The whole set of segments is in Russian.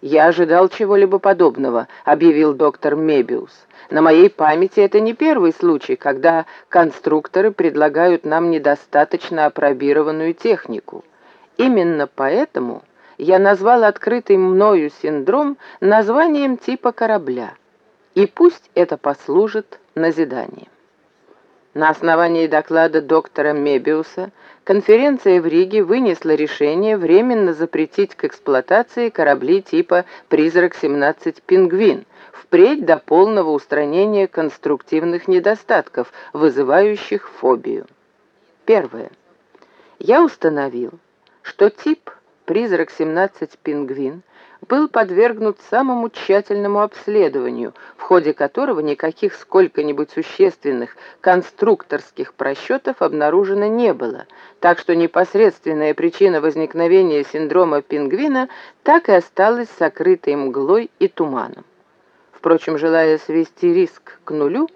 «Я ожидал чего-либо подобного», — объявил доктор Мебиус. «На моей памяти это не первый случай, когда конструкторы предлагают нам недостаточно апробированную технику. Именно поэтому я назвал открытый мною синдром названием типа корабля. И пусть это послужит назиданием. На основании доклада доктора Мебиуса конференция в Риге вынесла решение временно запретить к эксплуатации корабли типа «Призрак-17 Пингвин», впредь до полного устранения конструктивных недостатков, вызывающих фобию. Первое. Я установил, что тип «Призрак-17 Пингвин» был подвергнут самому тщательному обследованию, в ходе которого никаких сколько-нибудь существенных конструкторских просчетов обнаружено не было, так что непосредственная причина возникновения синдрома пингвина так и осталась сокрытой мглой и туманом. Впрочем, желая свести риск к нулю,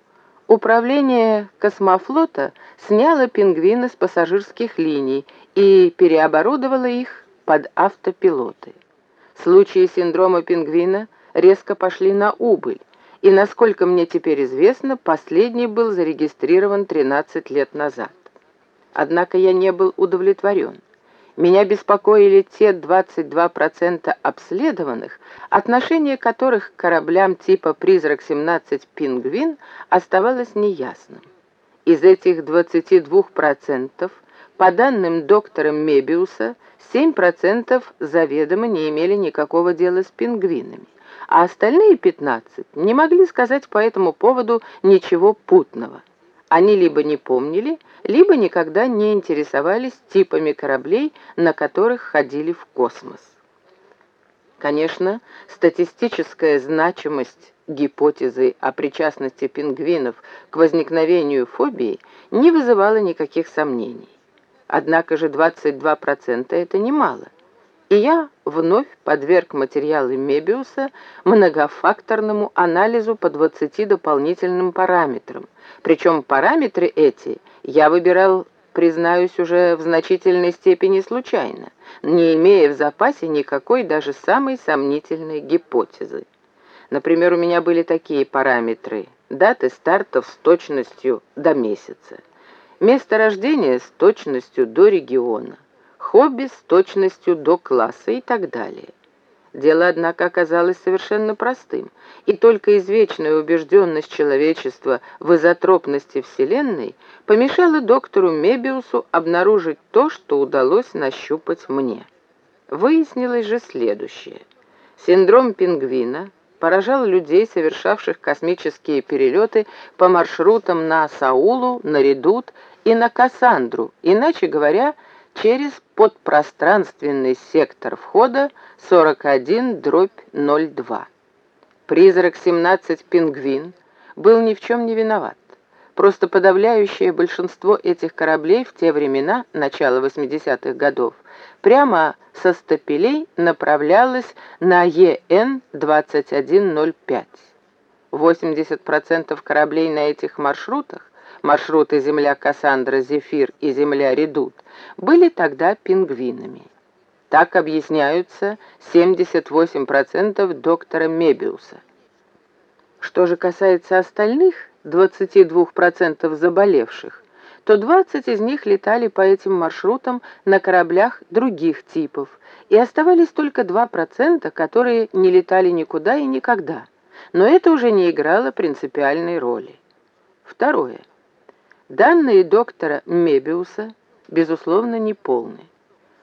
управление космофлота сняло пингвины с пассажирских линий и переоборудовало их под автопилоты. Случаи синдрома пингвина резко пошли на убыль, и, насколько мне теперь известно, последний был зарегистрирован 13 лет назад. Однако я не был удовлетворен. Меня беспокоили те 22% обследованных, отношение которых к кораблям типа «Призрак-17 Пингвин» оставалось неясным. Из этих 22%, по данным доктора Мебиуса, 7% заведомо не имели никакого дела с пингвинами, а остальные 15% не могли сказать по этому поводу ничего путного. Они либо не помнили, либо никогда не интересовались типами кораблей, на которых ходили в космос. Конечно, статистическая значимость гипотезы о причастности пингвинов к возникновению фобии не вызывала никаких сомнений. Однако же 22% это немало. И я вновь подверг материалы Мебиуса многофакторному анализу по 20 дополнительным параметрам. Причем параметры эти я выбирал, признаюсь, уже в значительной степени случайно, не имея в запасе никакой даже самой сомнительной гипотезы. Например, у меня были такие параметры. Даты стартов с точностью до месяца. Место рождения с точностью до региона, хобби с точностью до класса и так далее. Дело, однако, оказалось совершенно простым, и только извечная убежденность человечества в изотропности Вселенной помешала доктору Мебиусу обнаружить то, что удалось нащупать мне. Выяснилось же следующее. Синдром пингвина поражал людей, совершавших космические перелеты по маршрутам на Саулу, на Редут и на Кассандру, иначе говоря, через подпространственный сектор входа 41-02. Призрак 17 «Пингвин» был ни в чем не виноват. Просто подавляющее большинство этих кораблей в те времена, начало 80-х годов, прямо со стапелей направлялось на ЕН-2105. 80% кораблей на этих маршрутах маршруты Земля Кассандра, Зефир и Земля Редут, были тогда пингвинами. Так объясняются 78% доктора Мебиуса. Что же касается остальных 22% заболевших, то 20 из них летали по этим маршрутам на кораблях других типов, и оставались только 2%, которые не летали никуда и никогда. Но это уже не играло принципиальной роли. Второе. Данные доктора Мебиуса, безусловно, неполны.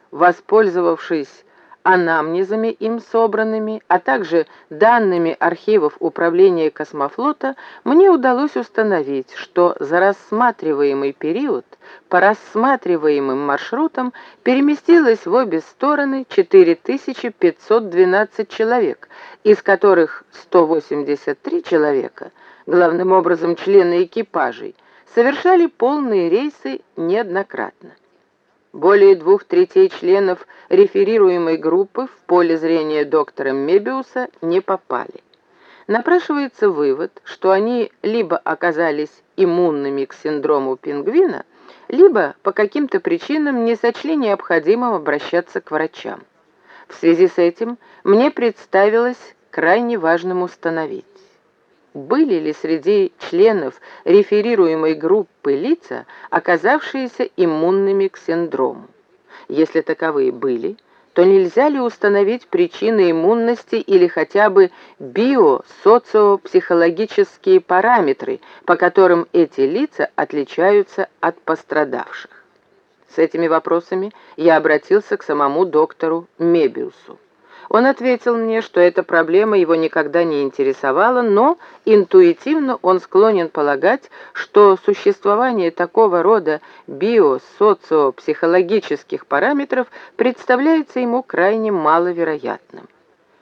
Воспользовавшись анамнезами им собранными, а также данными архивов Управления космофлота, мне удалось установить, что за рассматриваемый период по рассматриваемым маршрутам переместилось в обе стороны 4512 человек, из которых 183 человека, главным образом члены экипажей, совершали полные рейсы неоднократно. Более двух третей членов реферируемой группы в поле зрения доктора Мебиуса не попали. Напрашивается вывод, что они либо оказались иммунными к синдрому пингвина, либо по каким-то причинам не сочли необходимым обращаться к врачам. В связи с этим мне представилось крайне важным установить, были ли среди членов реферируемой группы лица, оказавшиеся иммунными к синдрому. Если таковые были, то нельзя ли установить причины иммунности или хотя бы биосоциопсихологические параметры, по которым эти лица отличаются от пострадавших. С этими вопросами я обратился к самому доктору Мебиусу. Он ответил мне, что эта проблема его никогда не интересовала, но интуитивно он склонен полагать, что существование такого рода биосоциопсихологических параметров представляется ему крайне маловероятным.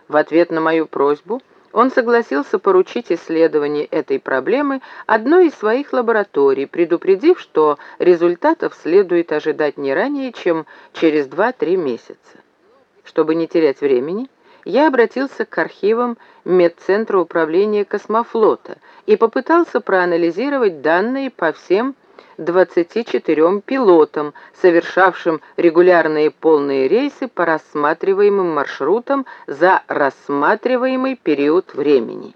В ответ на мою просьбу он согласился поручить исследование этой проблемы одной из своих лабораторий, предупредив, что результатов следует ожидать не ранее, чем через 2-3 месяца. Чтобы не терять времени, я обратился к архивам Медцентра управления космофлота и попытался проанализировать данные по всем 24 пилотам, совершавшим регулярные полные рейсы по рассматриваемым маршрутам за рассматриваемый период времени.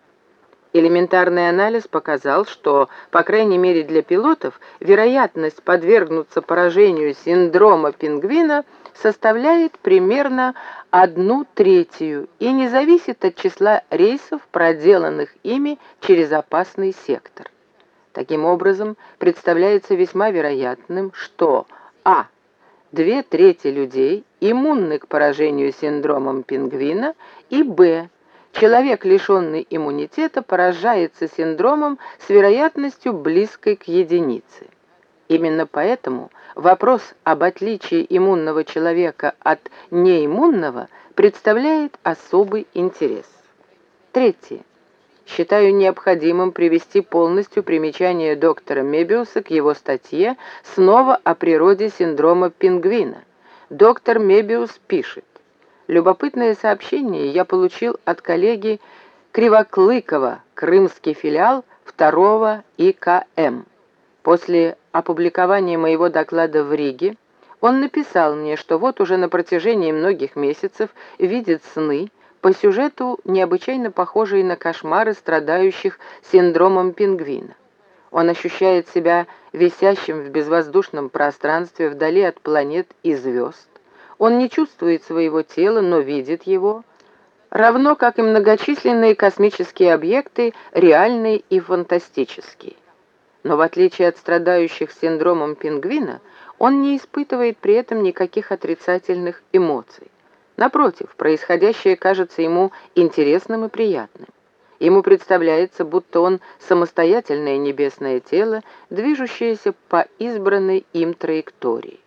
Элементарный анализ показал, что, по крайней мере для пилотов, вероятность подвергнуться поражению синдрома пингвина – составляет примерно одну третью и не зависит от числа рейсов, проделанных ими через опасный сектор. Таким образом, представляется весьма вероятным, что а. Две трети людей иммунны к поражению синдромом пингвина, и б. Человек, лишенный иммунитета, поражается синдромом с вероятностью близкой к единице. Именно поэтому вопрос об отличии иммунного человека от неиммунного представляет особый интерес. Третье. Считаю необходимым привести полностью примечание доктора Мебиуса к его статье «Снова о природе синдрома пингвина». Доктор Мебиус пишет. Любопытное сообщение я получил от коллеги Кривоклыкова, крымский филиал 2 ИКМ. После опубликования моего доклада в Риге он написал мне, что вот уже на протяжении многих месяцев видит сны, по сюжету необычайно похожие на кошмары страдающих синдромом пингвина. Он ощущает себя висящим в безвоздушном пространстве вдали от планет и звезд. Он не чувствует своего тела, но видит его, равно как и многочисленные космические объекты, реальные и фантастические. Но в отличие от страдающих синдромом пингвина, он не испытывает при этом никаких отрицательных эмоций. Напротив, происходящее кажется ему интересным и приятным. Ему представляется, будто он самостоятельное небесное тело, движущееся по избранной им траектории.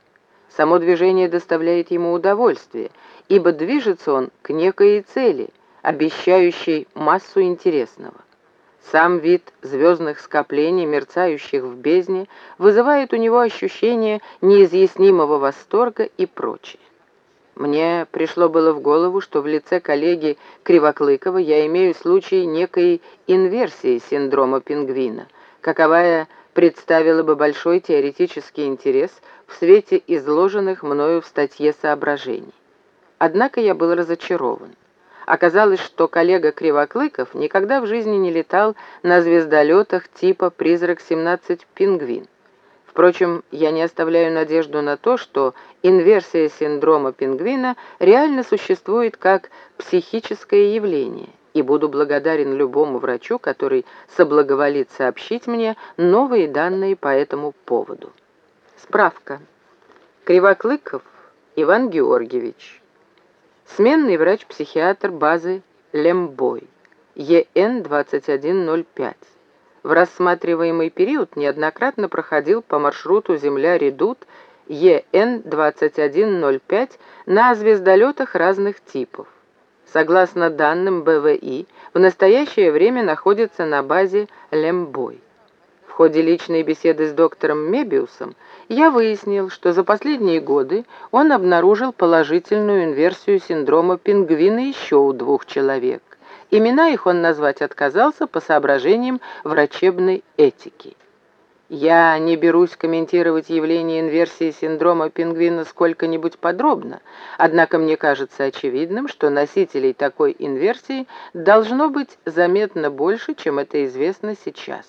Само движение доставляет ему удовольствие, ибо движется он к некой цели, обещающей массу интересного. Сам вид звездных скоплений, мерцающих в бездне, вызывает у него ощущение неизъяснимого восторга и прочее. Мне пришло было в голову, что в лице коллеги Кривоклыкова я имею случай некой инверсии синдрома пингвина, каковая представила бы большой теоретический интерес в свете изложенных мною в статье соображений. Однако я был разочарован. Оказалось, что коллега Кривоклыков никогда в жизни не летал на звездолетах типа «Призрак-17 Пингвин». Впрочем, я не оставляю надежду на то, что инверсия синдрома пингвина реально существует как психическое явление, и буду благодарен любому врачу, который соблаговолит сообщить мне новые данные по этому поводу. Справка. Кривоклыков Иван Георгиевич. Сменный врач-психиатр базы Лембой, ЕН-2105. В рассматриваемый период неоднократно проходил по маршруту Земля-Редут ЕН-2105 на звездолетах разных типов. Согласно данным БВИ, в настоящее время находится на базе Лембой. Ходе личной беседы с доктором Мебиусом я выяснил, что за последние годы он обнаружил положительную инверсию синдрома пингвина еще у двух человек. Имена их он назвать отказался по соображениям врачебной этики. Я не берусь комментировать явление инверсии синдрома пингвина сколько-нибудь подробно, однако мне кажется очевидным, что носителей такой инверсии должно быть заметно больше, чем это известно сейчас.